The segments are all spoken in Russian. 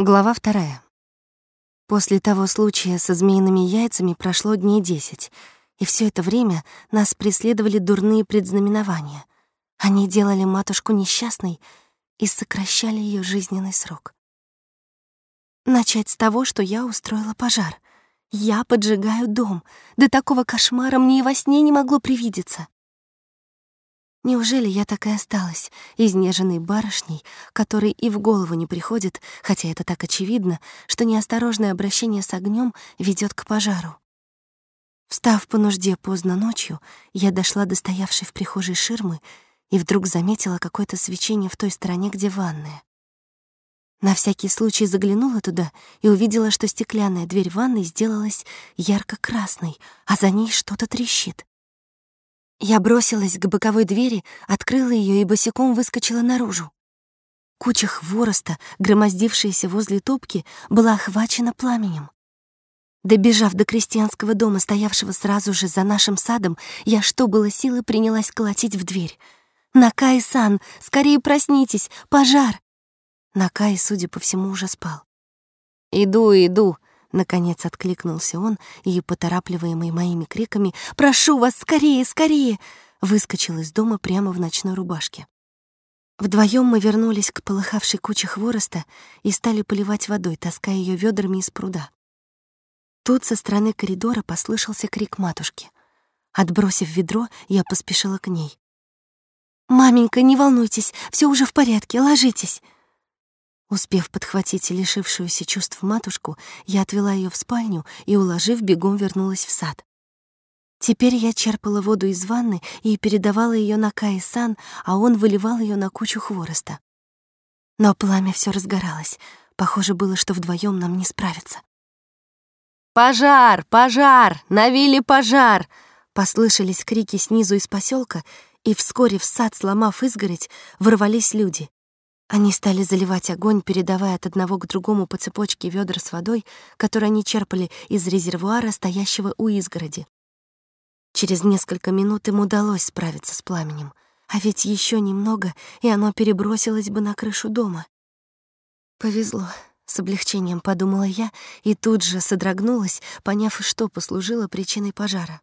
Глава вторая. После того случая со змеиными яйцами прошло дней десять, и все это время нас преследовали дурные предзнаменования. Они делали матушку несчастной и сокращали ее жизненный срок. Начать с того, что я устроила пожар. Я поджигаю дом. До такого кошмара мне и во сне не могло привидеться. Неужели я так и осталась, изнеженной барышней, которой и в голову не приходит, хотя это так очевидно, что неосторожное обращение с огнем ведет к пожару? Встав по нужде поздно ночью, я дошла до стоявшей в прихожей ширмы и вдруг заметила какое-то свечение в той стороне, где ванная. На всякий случай заглянула туда и увидела, что стеклянная дверь ванной сделалась ярко-красной, а за ней что-то трещит. Я бросилась к боковой двери, открыла ее и босиком выскочила наружу. Куча хвороста, громоздившаяся возле топки, была охвачена пламенем. Добежав до крестьянского дома, стоявшего сразу же за нашим садом, я, что было силы, принялась колотить в дверь. «Накай-сан, скорее проснитесь! Пожар!» Накай, судя по всему, уже спал. «Иду, иду!» Наконец откликнулся он и, поторапливаемый моими криками «Прошу вас, скорее, скорее!» выскочил из дома прямо в ночной рубашке. Вдвоем мы вернулись к полыхавшей куче хвороста и стали поливать водой, таская ее ведрами из пруда. Тут со стороны коридора послышался крик матушки. Отбросив ведро, я поспешила к ней. «Маменька, не волнуйтесь, все уже в порядке, ложитесь!» Успев подхватить лишившуюся чувств матушку, я отвела ее в спальню и, уложив, бегом вернулась в сад. Теперь я черпала воду из ванны и передавала ее на Каи-сан, а он выливал ее на кучу хвороста. Но пламя все разгоралось. Похоже было, что вдвоем нам не справиться. «Пожар! Пожар! Навили пожар!» Послышались крики снизу из поселка, и вскоре в сад, сломав изгородь, ворвались люди. Они стали заливать огонь, передавая от одного к другому по цепочке ведра с водой, которые они черпали из резервуара, стоящего у изгороди. Через несколько минут им удалось справиться с пламенем, а ведь еще немного, и оно перебросилось бы на крышу дома. Повезло, с облегчением подумала я и тут же содрогнулась, поняв, что послужило причиной пожара.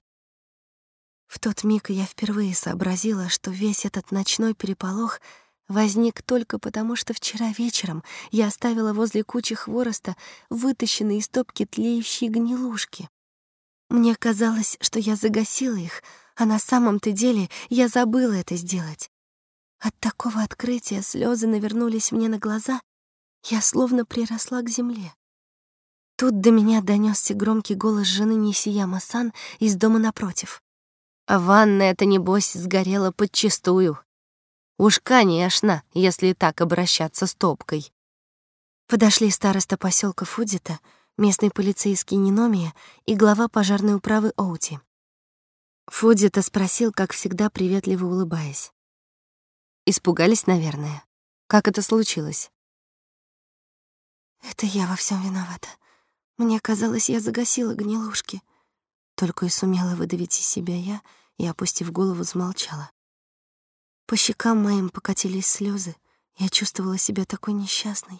В тот миг я впервые сообразила, что весь этот ночной переполох — возник только потому, что вчера вечером я оставила возле кучи хвороста вытащенные из топки тлеющие гнилушки. Мне казалось, что я загасила их, а на самом-то деле я забыла это сделать. От такого открытия слезы навернулись мне на глаза, я словно приросла к земле. Тут до меня донесся громкий голос жены Нисия Масан из дома напротив. «А ванная-то, небось, сгорела подчистую. Уж, конечно, если так обращаться с топкой. Подошли староста поселка Фудита, местный полицейский Ниномия и глава пожарной управы Оути. Фудита спросил, как всегда, приветливо улыбаясь. Испугались, наверное. Как это случилось? Это я во всем виновата. Мне казалось, я загасила гнилушки. Только и сумела выдавить из себя я и, опустив голову, замолчала. По щекам моим покатились слезы. Я чувствовала себя такой несчастной.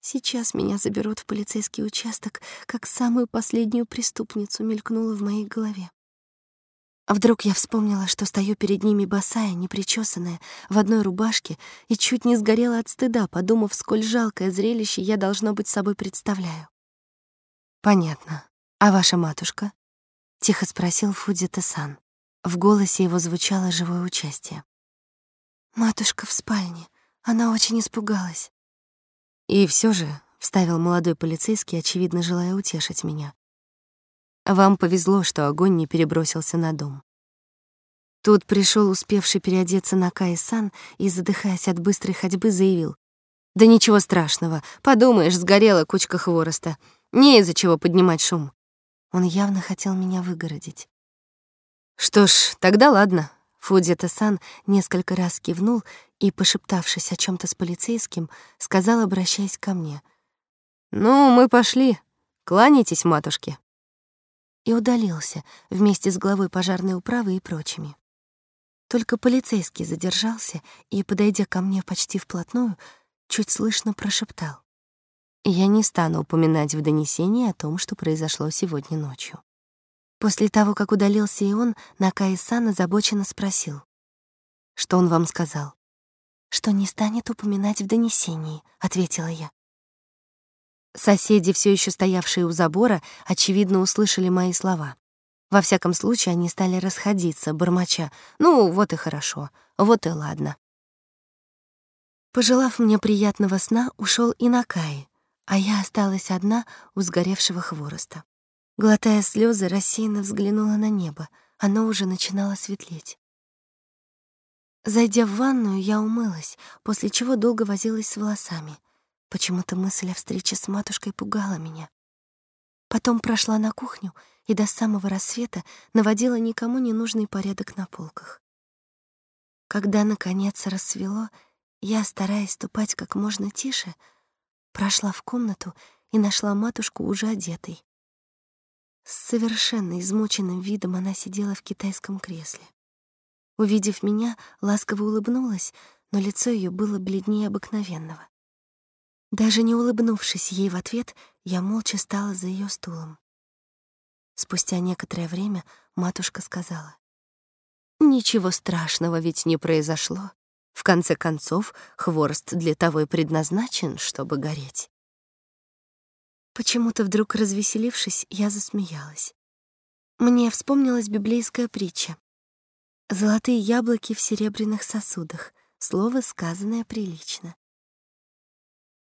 Сейчас меня заберут в полицейский участок, как самую последнюю преступницу мелькнула в моей голове. А вдруг я вспомнила, что стою перед ними босая, непричесанная, в одной рубашке и чуть не сгорела от стыда, подумав, сколь жалкое зрелище я, должно быть, собой представляю. «Понятно. А ваша матушка?» — тихо спросил Фудзита-сан. В голосе его звучало живое участие. Матушка в спальне. Она очень испугалась. И все же, вставил молодой полицейский, очевидно желая утешить меня. Вам повезло, что огонь не перебросился на дом. Тут пришел успевший переодеться на Кай-сан и, задыхаясь от быстрой ходьбы, заявил. «Да ничего страшного. Подумаешь, сгорела кучка хвороста. Не из-за чего поднимать шум». Он явно хотел меня выгородить. «Что ж, тогда ладно. Фудзита-сан несколько раз кивнул и, пошептавшись о чем то с полицейским, сказал, обращаясь ко мне. «Ну, мы пошли. Кланяйтесь, матушке». И удалился вместе с главой пожарной управы и прочими. Только полицейский задержался и, подойдя ко мне почти вплотную, чуть слышно прошептал. Я не стану упоминать в донесении о том, что произошло сегодня ночью. После того, как удалился и он, Накаи-сан озабоченно спросил. «Что он вам сказал?» «Что не станет упоминать в донесении», — ответила я. Соседи, все еще стоявшие у забора, очевидно, услышали мои слова. Во всяком случае, они стали расходиться, бормоча. «Ну, вот и хорошо, вот и ладно». Пожелав мне приятного сна, ушел и Накаи, а я осталась одна у сгоревшего хвороста. Глотая слезы, рассеянно взглянула на небо. Оно уже начинало светлеть. Зайдя в ванную, я умылась, после чего долго возилась с волосами. Почему-то мысль о встрече с матушкой пугала меня. Потом прошла на кухню и до самого рассвета наводила никому не нужный порядок на полках. Когда, наконец, рассвело, я, стараясь ступать как можно тише, прошла в комнату и нашла матушку уже одетой. С совершенно измученным видом она сидела в китайском кресле. Увидев меня, ласково улыбнулась, но лицо ее было бледнее обыкновенного. Даже не улыбнувшись ей в ответ, я молча стала за ее стулом. Спустя некоторое время матушка сказала. «Ничего страшного ведь не произошло. В конце концов, хворост для того и предназначен, чтобы гореть. Почему-то вдруг развеселившись, я засмеялась. Мне вспомнилась библейская притча. «Золотые яблоки в серебряных сосудах», слово, сказанное прилично.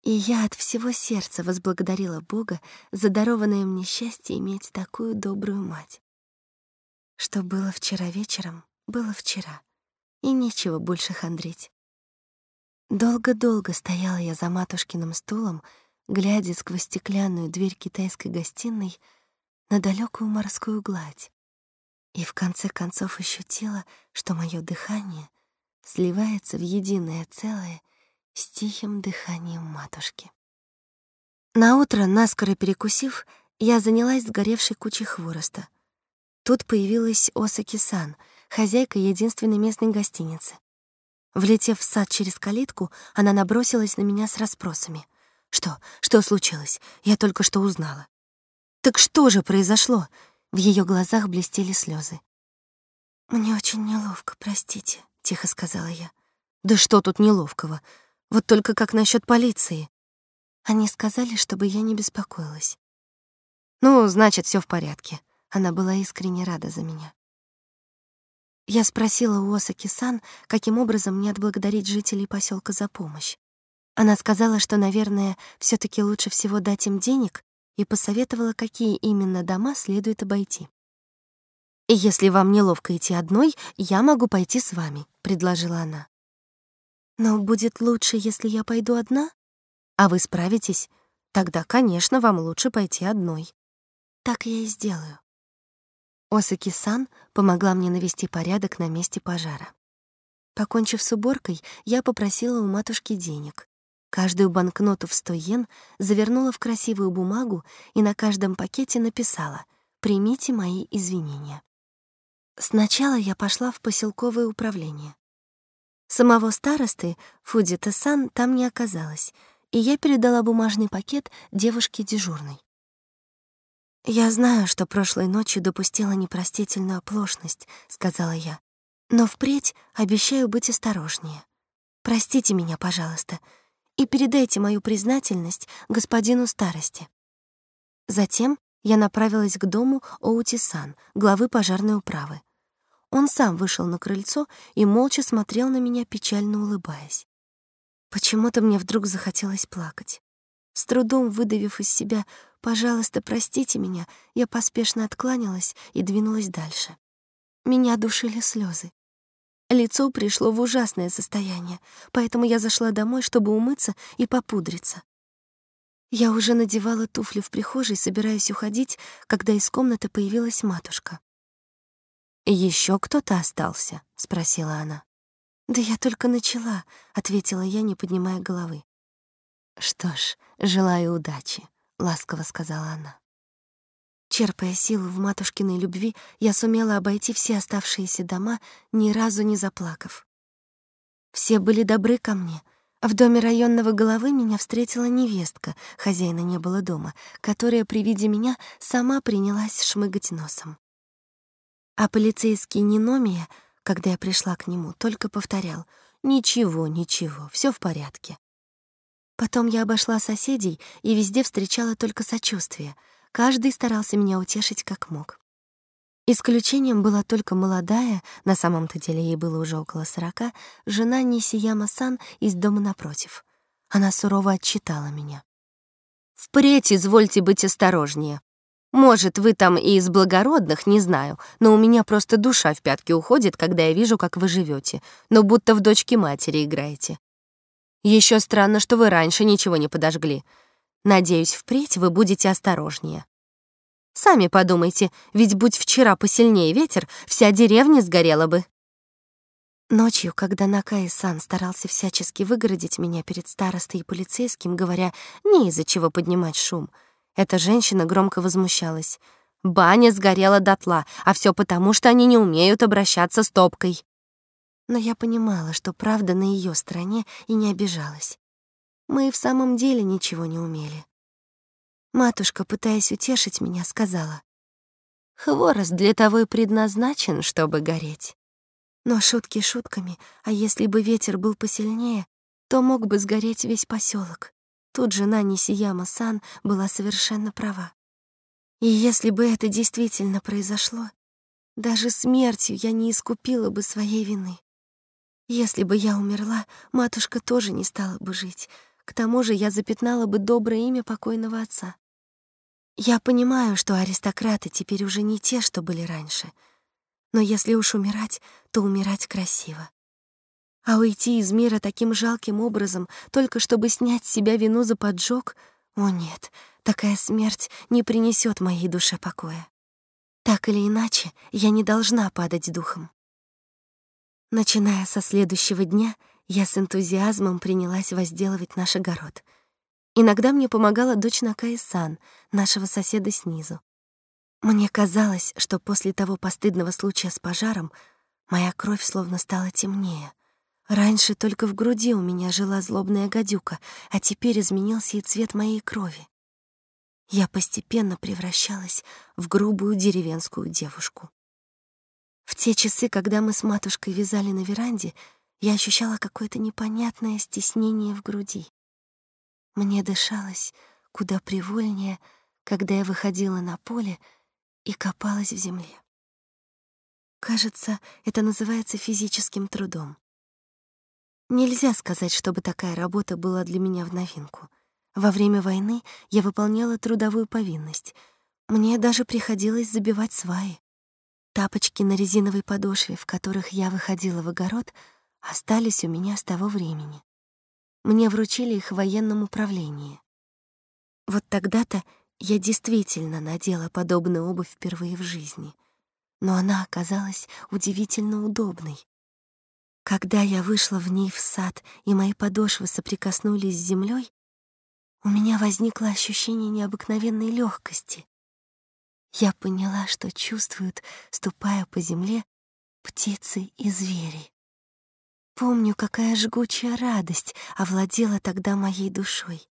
И я от всего сердца возблагодарила Бога за дарованное мне счастье иметь такую добрую мать. Что было вчера вечером, было вчера, и нечего больше хандрить. Долго-долго стояла я за матушкиным стулом, глядя сквозь стеклянную дверь китайской гостиной на далекую морскую гладь, и в конце концов ощутила, что мое дыхание сливается в единое целое с тихим дыханием матушки. Наутро, наскоро перекусив, я занялась сгоревшей кучей хвороста. Тут появилась Осаки-сан, хозяйка единственной местной гостиницы. Влетев в сад через калитку, она набросилась на меня с расспросами — что? Что случилось? Я только что узнала. Так что же произошло? В ее глазах блестели слезы. Мне очень неловко, простите, тихо сказала я. Да что тут неловкого? Вот только как насчет полиции? Они сказали, чтобы я не беспокоилась. Ну, значит, все в порядке. Она была искренне рада за меня. Я спросила у Осаки-сан, каким образом мне отблагодарить жителей поселка за помощь. Она сказала, что, наверное, все таки лучше всего дать им денег и посоветовала, какие именно дома следует обойти. «И если вам неловко идти одной, я могу пойти с вами», — предложила она. «Но будет лучше, если я пойду одна?» «А вы справитесь? Тогда, конечно, вам лучше пойти одной». «Так я и сделаю». Осаки-сан помогла мне навести порядок на месте пожара. Покончив с уборкой, я попросила у матушки денег. Каждую банкноту в 100 йен завернула в красивую бумагу и на каждом пакете написала «Примите мои извинения». Сначала я пошла в поселковое управление. Самого старосты, Фудита-сан, там не оказалось, и я передала бумажный пакет девушке дежурной. «Я знаю, что прошлой ночью допустила непростительную оплошность», — сказала я. «Но впредь обещаю быть осторожнее. Простите меня, пожалуйста и передайте мою признательность господину старости. Затем я направилась к дому Оутисан, главы пожарной управы. Он сам вышел на крыльцо и молча смотрел на меня, печально улыбаясь. Почему-то мне вдруг захотелось плакать. С трудом выдавив из себя «пожалуйста, простите меня», я поспешно откланялась и двинулась дальше. Меня душили слезы. Лицо пришло в ужасное состояние, поэтому я зашла домой, чтобы умыться и попудриться. Я уже надевала туфли в прихожей, собираясь уходить, когда из комнаты появилась матушка. Еще кто-то остался?» — спросила она. «Да я только начала», — ответила я, не поднимая головы. «Что ж, желаю удачи», — ласково сказала она. Черпая силу в матушкиной любви, я сумела обойти все оставшиеся дома, ни разу не заплакав. Все были добры ко мне, В доме районного головы меня встретила невестка, хозяина не было дома, которая при виде меня сама принялась шмыгать носом. А полицейский Ниномия, когда я пришла к нему, только повторял «Ничего, ничего, все в порядке». Потом я обошла соседей и везде встречала только сочувствие. Каждый старался меня утешить как мог. Исключением была только молодая, на самом-то деле ей было уже около сорока, жена Нисияма-сан из дома напротив. Она сурово отчитала меня. «Впредь извольте быть осторожнее. Может, вы там и из благородных, не знаю, но у меня просто душа в пятки уходит, когда я вижу, как вы живете, но будто в дочке матери играете. Еще странно, что вы раньше ничего не подожгли. Надеюсь, впредь вы будете осторожнее. Сами подумайте, ведь будь вчера посильнее ветер, вся деревня сгорела бы. Ночью, когда Накаи-сан старался всячески выгородить меня перед старостой и полицейским, говоря, не из-за чего поднимать шум, эта женщина громко возмущалась. Баня сгорела дотла, а все потому, что они не умеют обращаться с топкой. Но я понимала, что правда на ее стороне и не обижалась. Мы и в самом деле ничего не умели. Матушка, пытаясь утешить меня, сказала, «Хворост для того и предназначен, чтобы гореть». Но шутки шутками, а если бы ветер был посильнее, то мог бы сгореть весь поселок. Тут жена Нисияма-сан была совершенно права. И если бы это действительно произошло, даже смертью я не искупила бы своей вины. Если бы я умерла, матушка тоже не стала бы жить. К тому же я запятнала бы доброе имя покойного отца. Я понимаю, что аристократы теперь уже не те, что были раньше. Но если уж умирать, то умирать красиво. А уйти из мира таким жалким образом, только чтобы снять с себя вину за поджог, о нет, такая смерть не принесет моей душе покоя. Так или иначе, я не должна падать духом. Начиная со следующего дня, я с энтузиазмом принялась возделывать наш огород — Иногда мне помогала дочь Накаи-сан, нашего соседа снизу. Мне казалось, что после того постыдного случая с пожаром моя кровь словно стала темнее. Раньше только в груди у меня жила злобная гадюка, а теперь изменился и цвет моей крови. Я постепенно превращалась в грубую деревенскую девушку. В те часы, когда мы с матушкой вязали на веранде, я ощущала какое-то непонятное стеснение в груди. Мне дышалось куда привольнее, когда я выходила на поле и копалась в земле. Кажется, это называется физическим трудом. Нельзя сказать, чтобы такая работа была для меня в новинку. Во время войны я выполняла трудовую повинность. Мне даже приходилось забивать сваи. Тапочки на резиновой подошве, в которых я выходила в огород, остались у меня с того времени. Мне вручили их в военном управлении. Вот тогда-то я действительно надела подобную обувь впервые в жизни, но она оказалась удивительно удобной. Когда я вышла в ней в сад, и мои подошвы соприкоснулись с землей, у меня возникло ощущение необыкновенной легкости. Я поняла, что чувствуют, ступая по земле, птицы и звери. Помню, какая жгучая радость овладела тогда моей душой.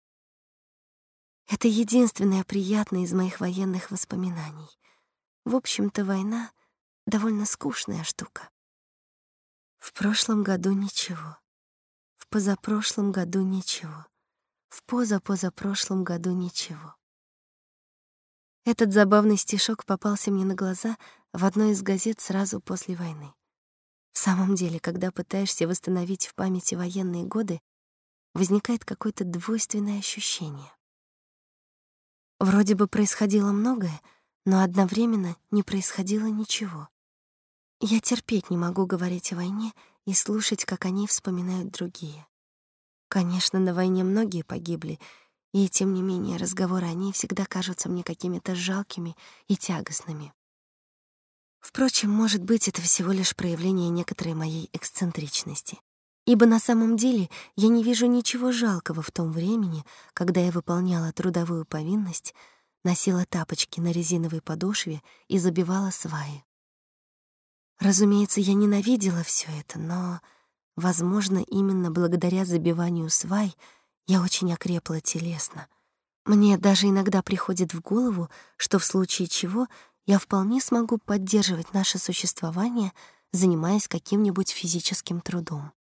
Это единственное приятное из моих военных воспоминаний. В общем-то, война — довольно скучная штука. В прошлом году ничего. В позапрошлом году ничего. В позапозапрошлом году ничего. Этот забавный стишок попался мне на глаза в одной из газет сразу после войны. В самом деле, когда пытаешься восстановить в памяти военные годы, возникает какое-то двойственное ощущение. Вроде бы происходило многое, но одновременно не происходило ничего. Я терпеть не могу говорить о войне и слушать, как они вспоминают другие. Конечно, на войне многие погибли, и тем не менее разговоры о ней всегда кажутся мне какими-то жалкими и тягостными. Впрочем, может быть, это всего лишь проявление некоторой моей эксцентричности. Ибо на самом деле я не вижу ничего жалкого в том времени, когда я выполняла трудовую повинность, носила тапочки на резиновой подошве и забивала сваи. Разумеется, я ненавидела все это, но Возможно, именно благодаря забиванию свай я очень окрепла телесно. Мне даже иногда приходит в голову, что в случае чего я вполне смогу поддерживать наше существование, занимаясь каким-нибудь физическим трудом.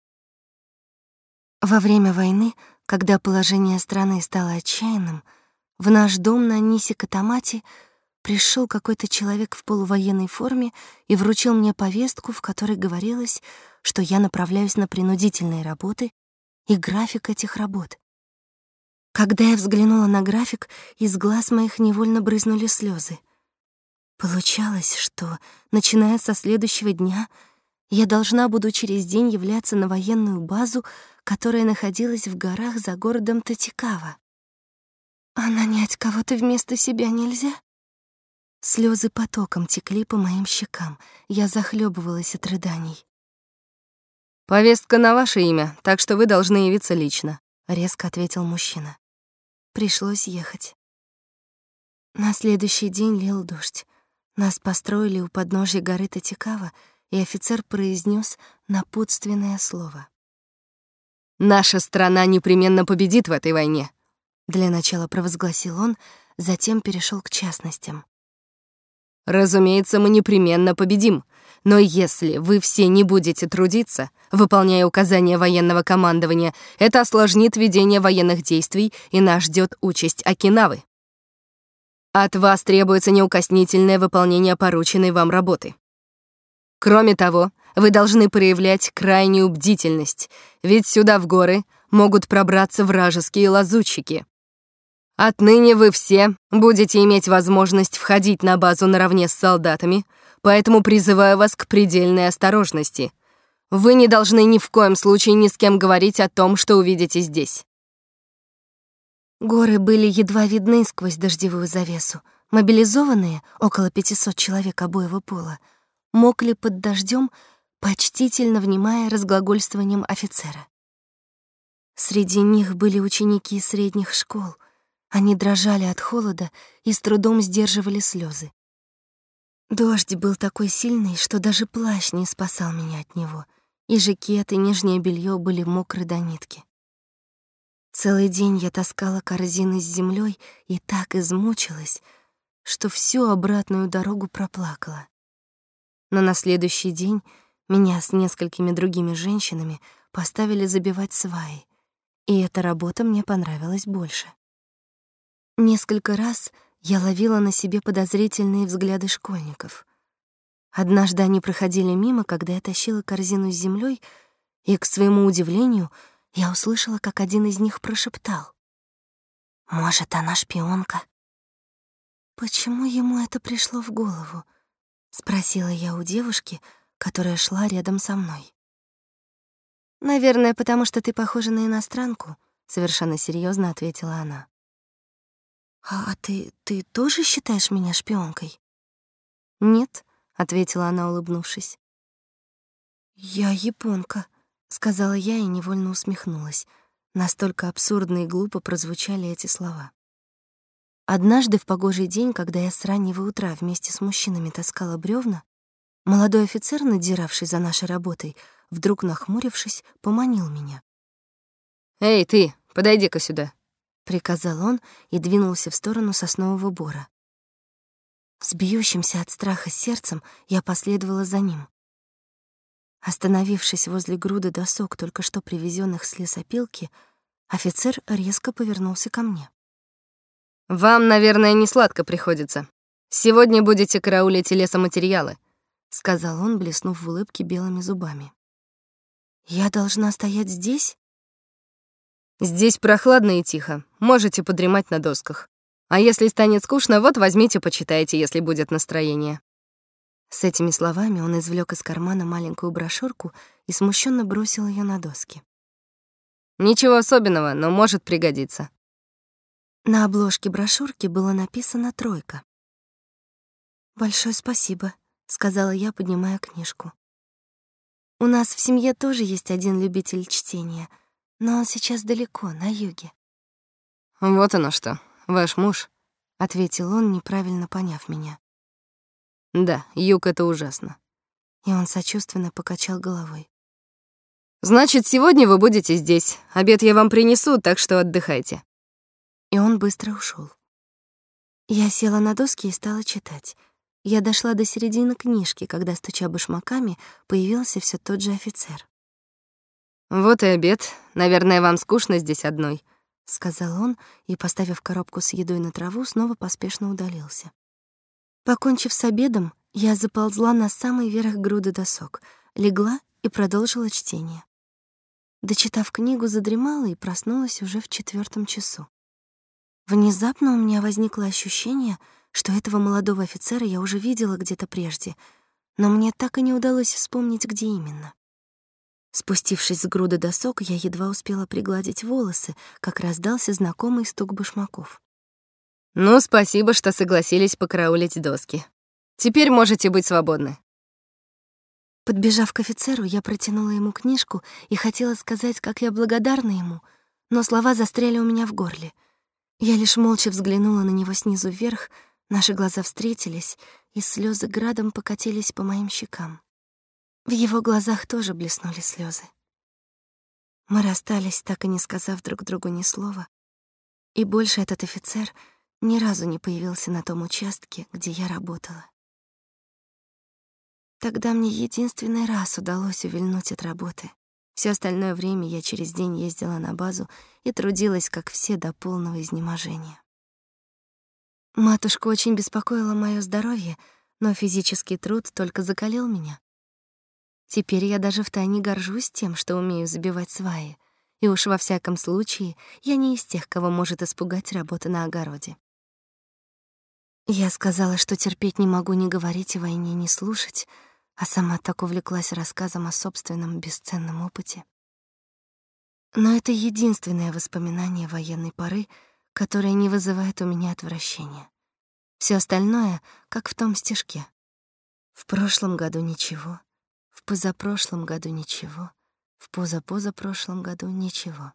Во время войны, когда положение страны стало отчаянным, в наш дом на Анисе Катамати пришел какой-то человек в полувоенной форме и вручил мне повестку, в которой говорилось, что я направляюсь на принудительные работы и график этих работ. Когда я взглянула на график, из глаз моих невольно брызнули слезы. Получалось, что, начиная со следующего дня, я должна буду через день являться на военную базу, которая находилась в горах за городом Татикава. А нанять кого-то вместо себя нельзя? Слезы потоком текли по моим щекам. Я захлебывалась от рыданий. «Повестка на ваше имя, так что вы должны явиться лично», — резко ответил мужчина. Пришлось ехать. На следующий день лил дождь. Нас построили у подножья горы Татикава, и офицер произнес напутственное слово. «Наша страна непременно победит в этой войне», — для начала провозгласил он, затем перешел к частностям. «Разумеется, мы непременно победим, но если вы все не будете трудиться, выполняя указания военного командования, это осложнит ведение военных действий, и нас ждет участь Окинавы. От вас требуется неукоснительное выполнение порученной вам работы. Кроме того, вы должны проявлять крайнюю бдительность, ведь сюда в горы могут пробраться вражеские лазутчики. Отныне вы все будете иметь возможность входить на базу наравне с солдатами, поэтому призываю вас к предельной осторожности. Вы не должны ни в коем случае ни с кем говорить о том, что увидите здесь. Горы были едва видны сквозь дождевую завесу. Мобилизованные, около 500 человек обоего пола, мокли под дождем, почтительно внимая разглагольствованием офицера. Среди них были ученики средних школ. Они дрожали от холода и с трудом сдерживали слезы. Дождь был такой сильный, что даже плащ не спасал меня от него, и жакет, и нижнее белье были мокры до нитки. Целый день я таскала корзины с землей и так измучилась, что всю обратную дорогу проплакала. Но на следующий день меня с несколькими другими женщинами поставили забивать сваи, и эта работа мне понравилась больше. Несколько раз я ловила на себе подозрительные взгляды школьников. Однажды они проходили мимо, когда я тащила корзину с землей, и, к своему удивлению, я услышала, как один из них прошептал. «Может, она шпионка?» «Почему ему это пришло в голову?» — спросила я у девушки, которая шла рядом со мной. «Наверное, потому что ты похожа на иностранку», — совершенно серьезно ответила она. «А, «А ты, ты тоже считаешь меня шпионкой?» «Нет», — ответила она, улыбнувшись. «Я японка», сказала я и невольно усмехнулась. Настолько абсурдно и глупо прозвучали эти слова. Однажды в погожий день, когда я с раннего утра вместе с мужчинами таскала бревна, молодой офицер, надзиравший за нашей работой, вдруг нахмурившись, поманил меня. «Эй, ты, подойди-ка сюда», — приказал он и двинулся в сторону соснового бора. С бьющимся от страха сердцем я последовала за ним. Остановившись возле груды досок, только что привезенных с лесопилки, офицер резко повернулся ко мне. «Вам, наверное, не сладко приходится. Сегодня будете караулить лесоматериалы», — сказал он, блеснув в улыбке белыми зубами. «Я должна стоять здесь?» «Здесь прохладно и тихо. Можете подремать на досках. А если станет скучно, вот возьмите, почитайте, если будет настроение». С этими словами он извлек из кармана маленькую брошюрку и смущенно бросил ее на доски. Ничего особенного, но может пригодиться. На обложке брошюрки было написано «тройка». «Большое спасибо», — сказала я, поднимая книжку. «У нас в семье тоже есть один любитель чтения, но он сейчас далеко, на юге». «Вот оно что, ваш муж», — ответил он, неправильно поняв меня. Да, юг — это ужасно. И он сочувственно покачал головой. Значит, сегодня вы будете здесь. Обед я вам принесу, так что отдыхайте. И он быстро ушел. Я села на доски и стала читать. Я дошла до середины книжки, когда, стуча башмаками, появился все тот же офицер. «Вот и обед. Наверное, вам скучно здесь одной», — сказал он и, поставив коробку с едой на траву, снова поспешно удалился. Покончив с обедом, я заползла на самый верх груды досок, легла и продолжила чтение. Дочитав книгу, задремала и проснулась уже в четвертом часу. Внезапно у меня возникло ощущение — что этого молодого офицера я уже видела где-то прежде, но мне так и не удалось вспомнить, где именно. Спустившись с груды досок, я едва успела пригладить волосы, как раздался знакомый стук башмаков. «Ну, спасибо, что согласились покараулить доски. Теперь можете быть свободны». Подбежав к офицеру, я протянула ему книжку и хотела сказать, как я благодарна ему, но слова застряли у меня в горле. Я лишь молча взглянула на него снизу вверх, Наши глаза встретились, и слезы градом покатились по моим щекам. В его глазах тоже блеснули слезы. Мы расстались, так и не сказав друг другу ни слова, и больше этот офицер ни разу не появился на том участке, где я работала. Тогда мне единственный раз удалось увильнуть от работы. Все остальное время я через день ездила на базу и трудилась, как все, до полного изнеможения. Матушка очень беспокоила моё здоровье, но физический труд только закалил меня. Теперь я даже втайне горжусь тем, что умею забивать сваи, и уж во всяком случае я не из тех, кого может испугать работа на огороде. Я сказала, что терпеть не могу ни говорить о войне, ни слушать, а сама так увлеклась рассказом о собственном бесценном опыте. Но это единственное воспоминание военной поры, которое не вызывает у меня отвращения. Все остальное, как в том стишке. В прошлом году ничего, в позапрошлом году ничего, в позапозапрошлом году ничего.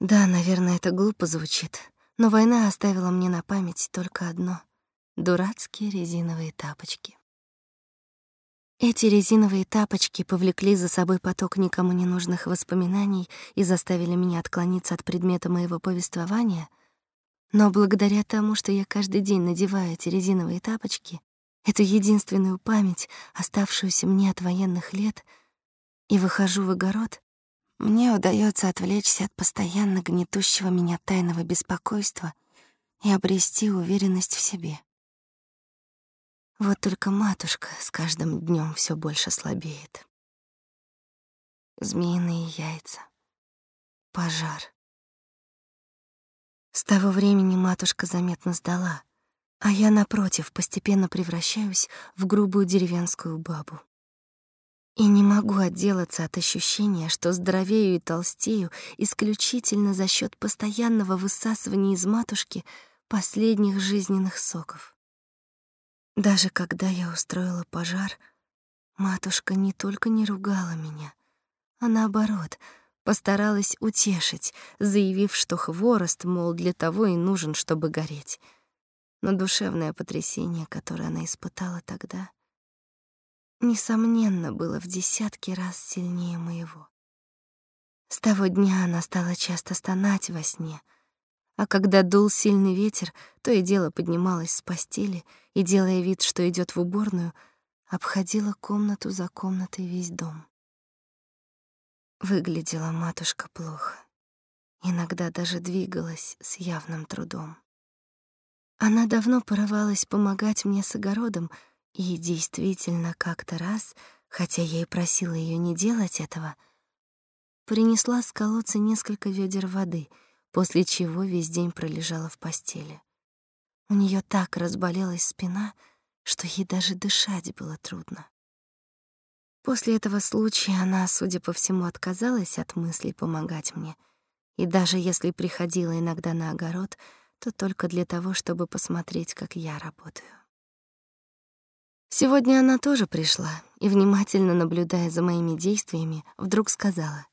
Да, наверное, это глупо звучит, но война оставила мне на память только одно — дурацкие резиновые тапочки. Эти резиновые тапочки повлекли за собой поток никому не нужных воспоминаний и заставили меня отклониться от предмета моего повествования, но благодаря тому, что я каждый день надеваю эти резиновые тапочки, эту единственную память, оставшуюся мне от военных лет, и выхожу в огород, мне удается отвлечься от постоянно гнетущего меня тайного беспокойства и обрести уверенность в себе. Вот только матушка с каждым днем все больше слабеет. Змеиные яйца. Пожар. С того времени матушка заметно сдала, а я, напротив, постепенно превращаюсь в грубую деревенскую бабу. И не могу отделаться от ощущения, что здоровею и толстею исключительно за счет постоянного высасывания из матушки последних жизненных соков. Даже когда я устроила пожар, матушка не только не ругала меня, а наоборот, постаралась утешить, заявив, что хворост, мол, для того и нужен, чтобы гореть. Но душевное потрясение, которое она испытала тогда, несомненно, было в десятки раз сильнее моего. С того дня она стала часто стонать во сне — а когда дул сильный ветер, то и дело поднималась с постели и, делая вид, что идет в уборную, обходила комнату за комнатой весь дом. Выглядела матушка плохо. Иногда даже двигалась с явным трудом. Она давно порывалась помогать мне с огородом, и действительно как-то раз, хотя я и просила ее не делать этого, принесла с колодца несколько ведер воды — после чего весь день пролежала в постели. У нее так разболелась спина, что ей даже дышать было трудно. После этого случая она, судя по всему, отказалась от мыслей помогать мне, и даже если приходила иногда на огород, то только для того, чтобы посмотреть, как я работаю. Сегодня она тоже пришла и, внимательно наблюдая за моими действиями, вдруг сказала: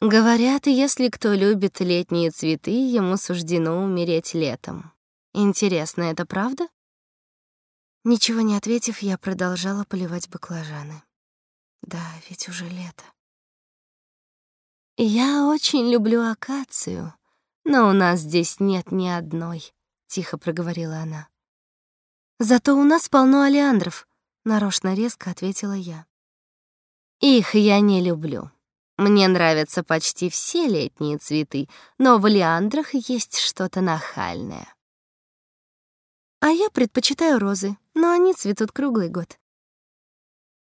Говорят, если кто любит летние цветы, ему суждено умереть летом. Интересно, это правда? Ничего не ответив, я продолжала поливать баклажаны. Да, ведь уже лето. Я очень люблю акацию, но у нас здесь нет ни одной, тихо проговорила она. Зато у нас полно алиандров, нарочно резко ответила я. Их я не люблю. Мне нравятся почти все летние цветы, но в алиандрах есть что-то нахальное. А я предпочитаю розы, но они цветут круглый год.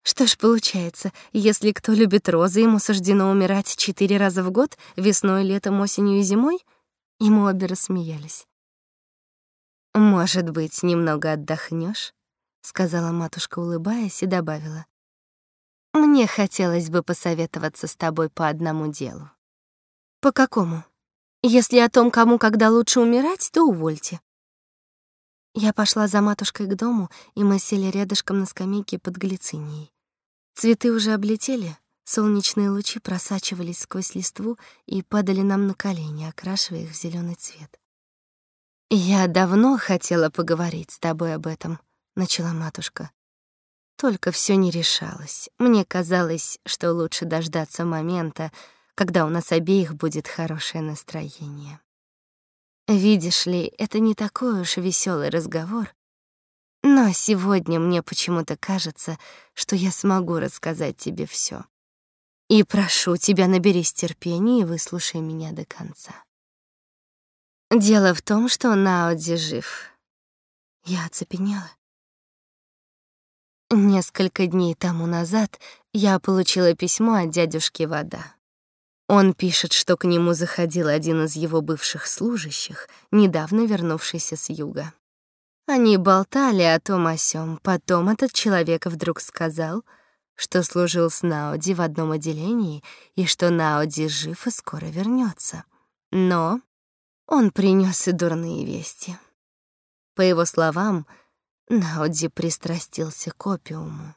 Что ж получается, если кто любит розы, ему суждено умирать четыре раза в год, весной, летом, осенью и зимой? И мы обе рассмеялись. «Может быть, немного отдохнешь? сказала матушка, улыбаясь, и добавила. «Мне хотелось бы посоветоваться с тобой по одному делу». «По какому? Если о том, кому когда лучше умирать, то увольте». Я пошла за матушкой к дому, и мы сели рядышком на скамейке под глицинией. Цветы уже облетели, солнечные лучи просачивались сквозь листву и падали нам на колени, окрашивая их в зеленый цвет. «Я давно хотела поговорить с тобой об этом», — начала матушка. Только все не решалось. Мне казалось, что лучше дождаться момента, когда у нас обеих будет хорошее настроение. Видишь ли, это не такой уж веселый разговор, но сегодня мне почему-то кажется, что я смогу рассказать тебе все. И прошу тебя, наберись терпения и выслушай меня до конца. Дело в том, что Наоди жив. Я оцепенела. Несколько дней тому назад я получила письмо от дядюшки Вода. Он пишет, что к нему заходил один из его бывших служащих, недавно вернувшийся с юга. Они болтали о том о сём, потом этот человек вдруг сказал, что служил с Науди в одном отделении и что Науди жив и скоро вернется. Но он принес и дурные вести. По его словам, Науди пристрастился к опиуму.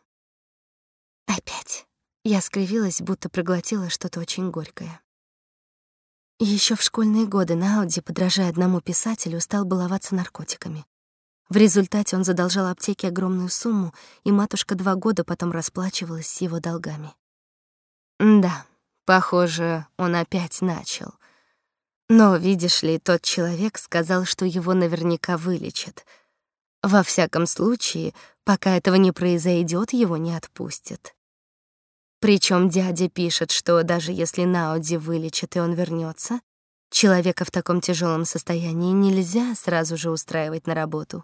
Опять. Я скривилась, будто проглотила что-то очень горькое. Еще в школьные годы Науди, подражая одному писателю, стал баловаться наркотиками. В результате он задолжал аптеке огромную сумму, и матушка два года потом расплачивалась с его долгами. Да, похоже, он опять начал — но, видишь ли, тот человек сказал, что его наверняка вылечат. Во всяком случае, пока этого не произойдет, его не отпустят. Причем дядя пишет, что даже если Науди вылечат и он вернется, человека в таком тяжелом состоянии нельзя сразу же устраивать на работу.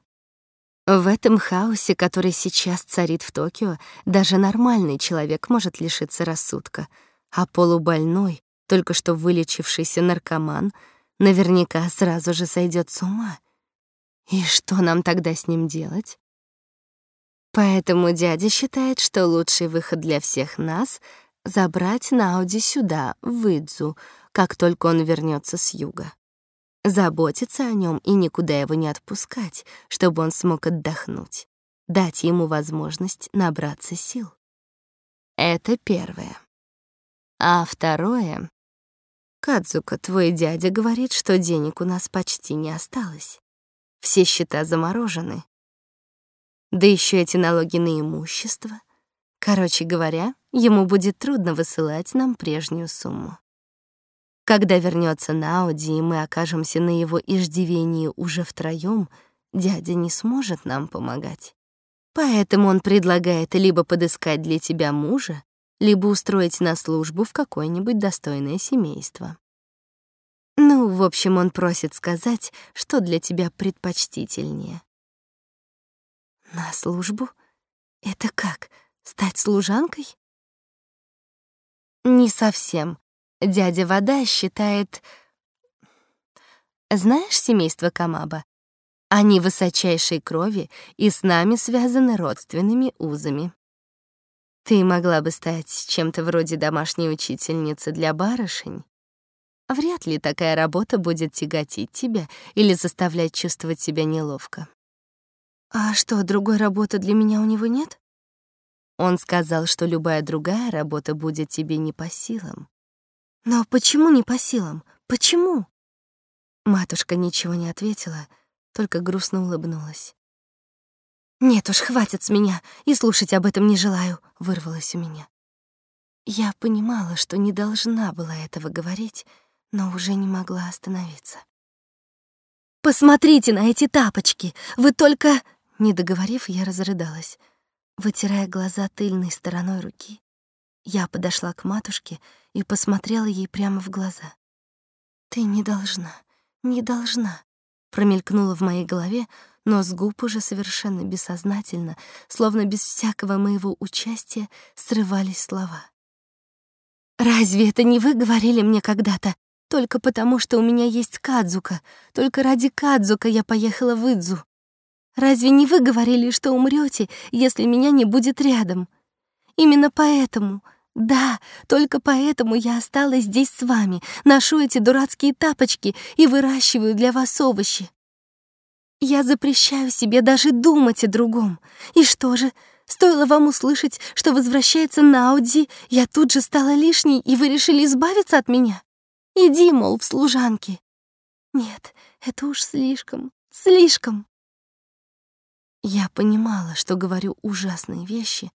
В этом хаосе, который сейчас царит в Токио, даже нормальный человек может лишиться рассудка, а полубольной только что вылечившийся наркоман наверняка сразу же сойдет с ума. И что нам тогда с ним делать? Поэтому дядя считает, что лучший выход для всех нас — забрать Науди сюда, в Идзу, как только он вернется с юга. Заботиться о нем и никуда его не отпускать, чтобы он смог отдохнуть. Дать ему возможность набраться сил. Это первое. А второе Кадзука, твой дядя говорит, что денег у нас почти не осталось. Все счета заморожены. Да еще эти налоги на имущество. Короче говоря, ему будет трудно высылать нам прежнюю сумму. Когда вернется Науди, и мы окажемся на его иждивении уже втроем, дядя не сможет нам помогать. Поэтому он предлагает либо подыскать для тебя мужа, либо устроить на службу в какое-нибудь достойное семейство. Ну, в общем, он просит сказать, что для тебя предпочтительнее. На службу? Это как, стать служанкой? Не совсем. Дядя Вода считает... Знаешь семейство Камаба? Они высочайшей крови и с нами связаны родственными узами. Ты могла бы стать чем-то вроде домашней учительницы для барышень. Вряд ли такая работа будет тяготить тебя или заставлять чувствовать себя неловко. А что, другой работы для меня у него нет? Он сказал, что любая другая работа будет тебе не по силам. Но почему не по силам? Почему? Матушка ничего не ответила, только грустно улыбнулась. «Нет уж, хватит с меня, и слушать об этом не желаю», — вырвалось у меня. Я понимала, что не должна была этого говорить, но уже не могла остановиться. «Посмотрите на эти тапочки! Вы только...» Не договорив, я разрыдалась. Вытирая глаза тыльной стороной руки, я подошла к матушке и посмотрела ей прямо в глаза. «Ты не должна, не должна», промелькнуло в моей голове, но с губ уже совершенно бессознательно, словно без всякого моего участия, срывались слова. «Разве это не вы говорили мне когда-то? Только потому, что у меня есть Кадзука. Только ради Кадзука я поехала в Идзу. Разве не вы говорили, что умрете, если меня не будет рядом? Именно поэтому, да, только поэтому я осталась здесь с вами, ношу эти дурацкие тапочки и выращиваю для вас овощи. Я запрещаю себе даже думать о другом. И что же, стоило вам услышать, что возвращается Науди, я тут же стала лишней, и вы решили избавиться от меня? Иди, мол, в служанки. Нет, это уж слишком, слишком. Я понимала, что говорю ужасные вещи,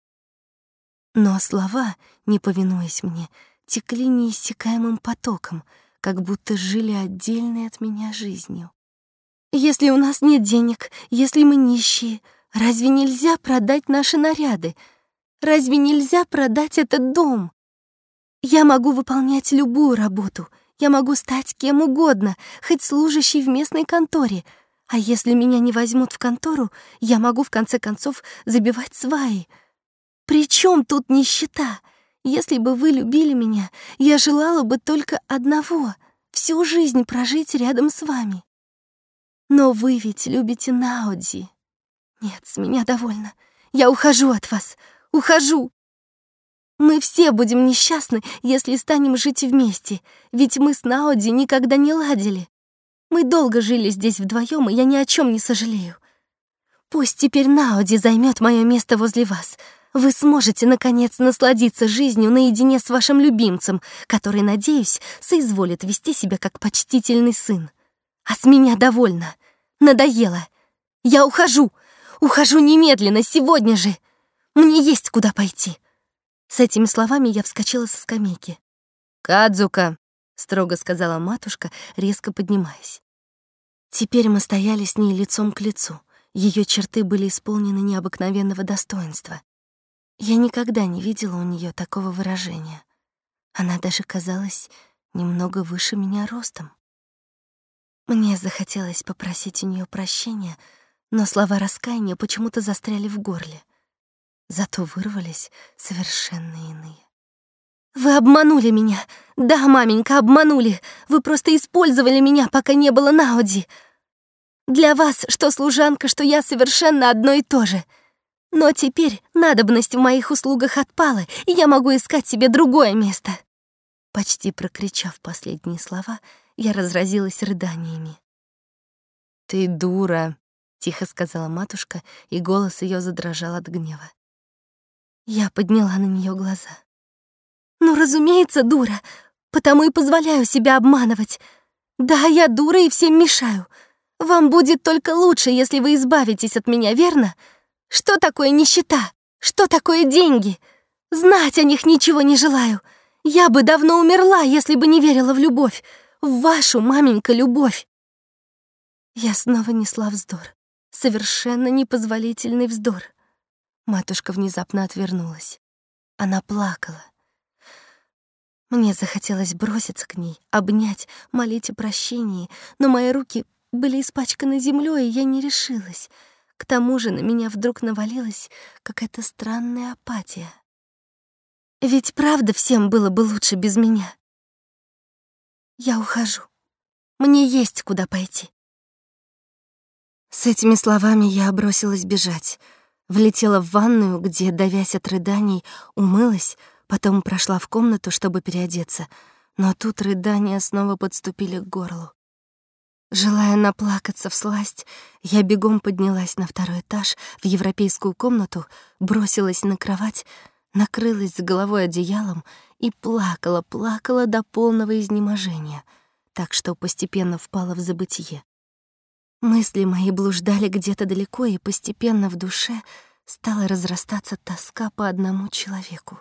но слова, не повинуясь мне, текли неиссякаемым потоком, как будто жили отдельной от меня жизнью. Если у нас нет денег, если мы нищие, разве нельзя продать наши наряды? Разве нельзя продать этот дом? Я могу выполнять любую работу, я могу стать кем угодно, хоть служащей в местной конторе. А если меня не возьмут в контору, я могу в конце концов забивать сваи. При чем тут нищета? Если бы вы любили меня, я желала бы только одного — всю жизнь прожить рядом с вами. Но вы ведь любите Науди. Нет, с меня довольно. Я ухожу от вас. Ухожу. Мы все будем несчастны, если станем жить вместе, ведь мы с Науди никогда не ладили. Мы долго жили здесь вдвоем, и я ни о чем не сожалею. Пусть теперь Науди займет мое место возле вас. Вы сможете, наконец, насладиться жизнью наедине с вашим любимцем, который, надеюсь, соизволит вести себя как почтительный сын. А с меня довольно. Надоело. Я ухожу. Ухожу немедленно, сегодня же. Мне есть куда пойти. С этими словами я вскочила со скамейки. «Кадзука», — строго сказала матушка, резко поднимаясь. Теперь мы стояли с ней лицом к лицу. Ее черты были исполнены необыкновенного достоинства. Я никогда не видела у нее такого выражения. Она даже казалась немного выше меня ростом. Мне захотелось попросить у нее прощения, но слова раскаяния почему-то застряли в горле. Зато вырвались совершенно иные. «Вы обманули меня! Да, маменька, обманули! Вы просто использовали меня, пока не было Науди! Для вас, что служанка, что я совершенно одно и то же. Но теперь надобность в моих услугах отпала, и я могу искать себе другое место!» Почти прокричав последние слова, я разразилась рыданиями. «Ты дура», — тихо сказала матушка, и голос ее задрожал от гнева. Я подняла на нее глаза. «Ну, разумеется, дура, потому и позволяю себя обманывать. Да, я дура и всем мешаю. Вам будет только лучше, если вы избавитесь от меня, верно? Что такое нищета? Что такое деньги? Знать о них ничего не желаю. Я бы давно умерла, если бы не верила в любовь в вашу, маменька, любовь. Я снова несла вздор, совершенно непозволительный вздор. Матушка внезапно отвернулась. Она плакала. Мне захотелось броситься к ней, обнять, молить о прощении, но мои руки были испачканы землей, и я не решилась. К тому же на меня вдруг навалилась какая-то странная апатия. Ведь правда всем было бы лучше без меня. Я ухожу. Мне есть куда пойти. С этими словами я бросилась бежать. Влетела в ванную, где, давясь от рыданий, умылась, потом прошла в комнату, чтобы переодеться. Но тут рыдания снова подступили к горлу. Желая наплакаться в сласть, я бегом поднялась на второй этаж в европейскую комнату, бросилась на кровать, накрылась с головой одеялом и плакала, плакала до полного изнеможения, так что постепенно впала в забытье. Мысли мои блуждали где-то далеко, и постепенно в душе стала разрастаться тоска по одному человеку.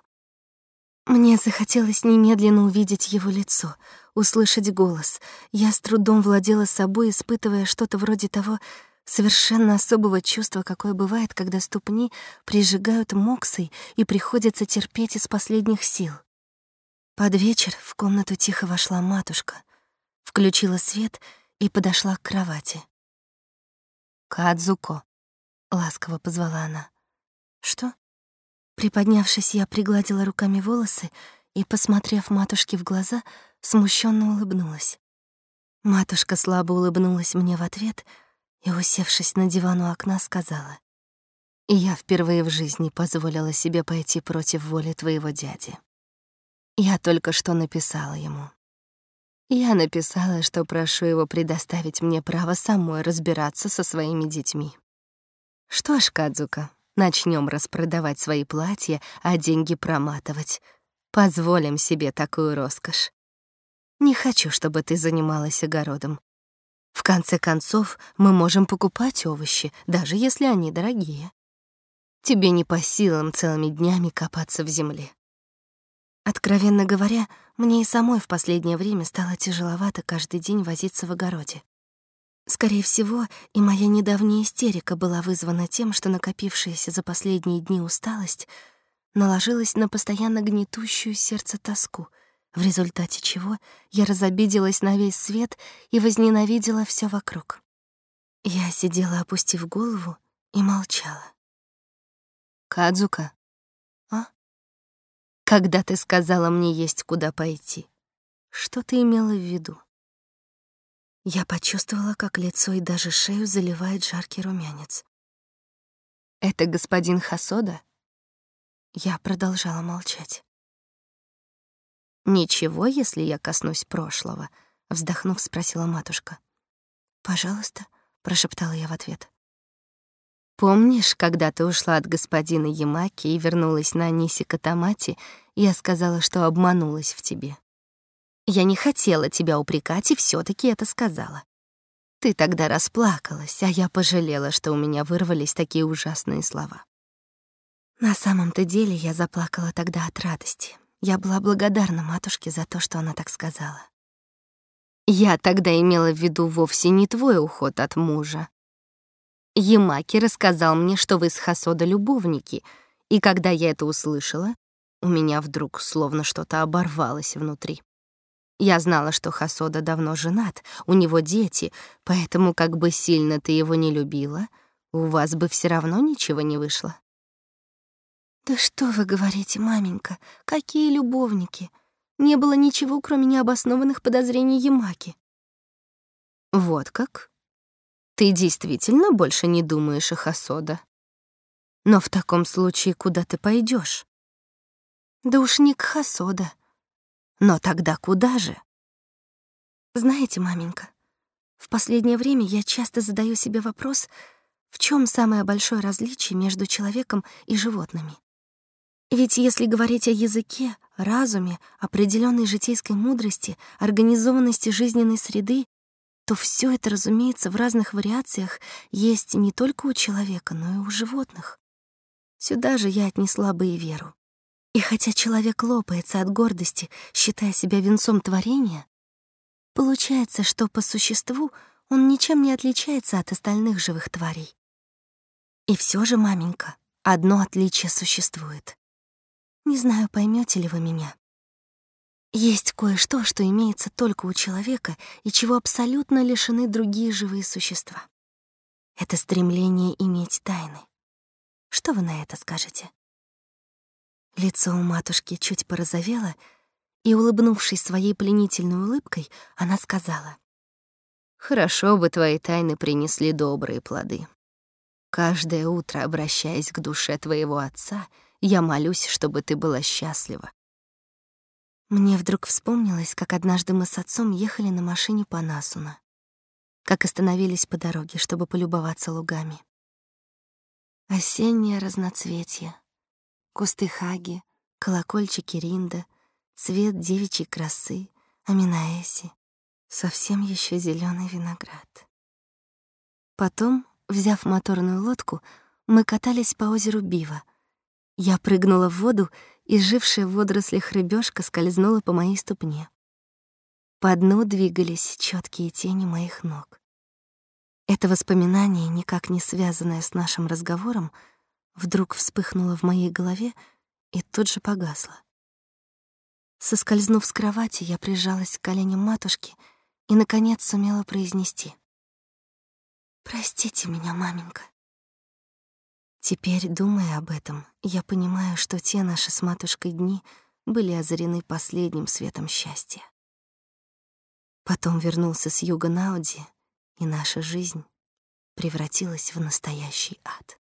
Мне захотелось немедленно увидеть его лицо, услышать голос. Я с трудом владела собой, испытывая что-то вроде того совершенно особого чувства, какое бывает, когда ступни прижигают моксой и приходится терпеть из последних сил. Под вечер в комнату тихо вошла матушка, включила свет и подошла к кровати. «Кадзуко», — ласково позвала она. «Что?» Приподнявшись, я пригладила руками волосы и, посмотрев матушке в глаза, смущенно улыбнулась. Матушка слабо улыбнулась мне в ответ и, усевшись на диван у окна, сказала, «Я впервые в жизни позволила себе пойти против воли твоего дяди. Я только что написала ему. Я написала, что прошу его предоставить мне право самой разбираться со своими детьми. Что ж, Кадзука, Начнем распродавать свои платья, а деньги проматывать. Позволим себе такую роскошь. Не хочу, чтобы ты занималась огородом. В конце концов, мы можем покупать овощи, даже если они дорогие. Тебе не по силам целыми днями копаться в земле. Откровенно говоря, мне и самой в последнее время стало тяжеловато каждый день возиться в огороде. Скорее всего, и моя недавняя истерика была вызвана тем, что накопившаяся за последние дни усталость наложилась на постоянно гнетущую сердце тоску, в результате чего я разобиделась на весь свет и возненавидела все вокруг. Я сидела, опустив голову, и молчала. «Кадзука?» «А?» «Когда ты сказала мне есть куда пойти, что ты имела в виду?» Я почувствовала, как лицо и даже шею заливает жаркий румянец. «Это господин Хасода?» Я продолжала молчать. «Ничего, если я коснусь прошлого?» — вздохнув, спросила матушка. «Пожалуйста», — прошептала я в ответ. «Помнишь, когда ты ушла от господина Ямаки и вернулась на Аниси Катамати, я сказала, что обманулась в тебе?» Я не хотела тебя упрекать и все таки это сказала. Ты тогда расплакалась, а я пожалела, что у меня вырвались такие ужасные слова. На самом-то деле я заплакала тогда от радости. Я была благодарна матушке за то, что она так сказала. Я тогда имела в виду вовсе не твой уход от мужа. Ямаки рассказал мне, что вы с Хасода любовники, и когда я это услышала, у меня вдруг словно что-то оборвалось внутри. Я знала, что Хасода давно женат, у него дети, поэтому как бы сильно ты его не любила, у вас бы все равно ничего не вышло. Да что вы говорите, маменька? Какие любовники? Не было ничего, кроме необоснованных подозрений Ямаки. Вот как? Ты действительно больше не думаешь о Хасода? Но в таком случае куда ты пойдешь? Да уж не к Хасода. Но тогда куда же? Знаете, маменька, в последнее время я часто задаю себе вопрос, в чем самое большое различие между человеком и животными. Ведь если говорить о языке, разуме, определенной житейской мудрости, организованности жизненной среды, то все это, разумеется, в разных вариациях есть не только у человека, но и у животных. Сюда же я отнесла бы и веру. И хотя человек лопается от гордости, считая себя венцом творения, получается, что по существу он ничем не отличается от остальных живых тварей. И все же, маменька, одно отличие существует. Не знаю, поймете ли вы меня. Есть кое-что, что имеется только у человека и чего абсолютно лишены другие живые существа. Это стремление иметь тайны. Что вы на это скажете? Лицо у матушки чуть порозовело, и, улыбнувшись своей пленительной улыбкой, она сказала, «Хорошо бы твои тайны принесли добрые плоды. Каждое утро, обращаясь к душе твоего отца, я молюсь, чтобы ты была счастлива». Мне вдруг вспомнилось, как однажды мы с отцом ехали на машине по Насуна, как остановились по дороге, чтобы полюбоваться лугами. Осеннее разноцветие, кусты хаги, колокольчики ринда, цвет девичьей красы, аминаэси, совсем еще зеленый виноград. Потом, взяв моторную лодку, мы катались по озеру Бива. Я прыгнула в воду и жившая в водорослях рыбешка скользнула по моей ступне. По дну двигались четкие тени моих ног. Это воспоминание, никак не связанное с нашим разговором, вдруг вспыхнуло в моей голове и тут же погасло. Соскользнув с кровати, я прижалась к коленям матушки и, наконец, сумела произнести. «Простите меня, маменька». Теперь, думая об этом, я понимаю, что те наши с матушкой дни были озарены последним светом счастья. Потом вернулся с юга Науди, и наша жизнь превратилась в настоящий ад.